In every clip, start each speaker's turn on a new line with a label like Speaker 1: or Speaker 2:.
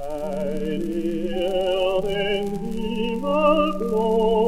Speaker 1: Heilige Erde, Himmel, Gloria,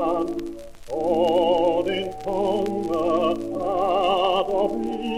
Speaker 1: All in den Hunger tat of me.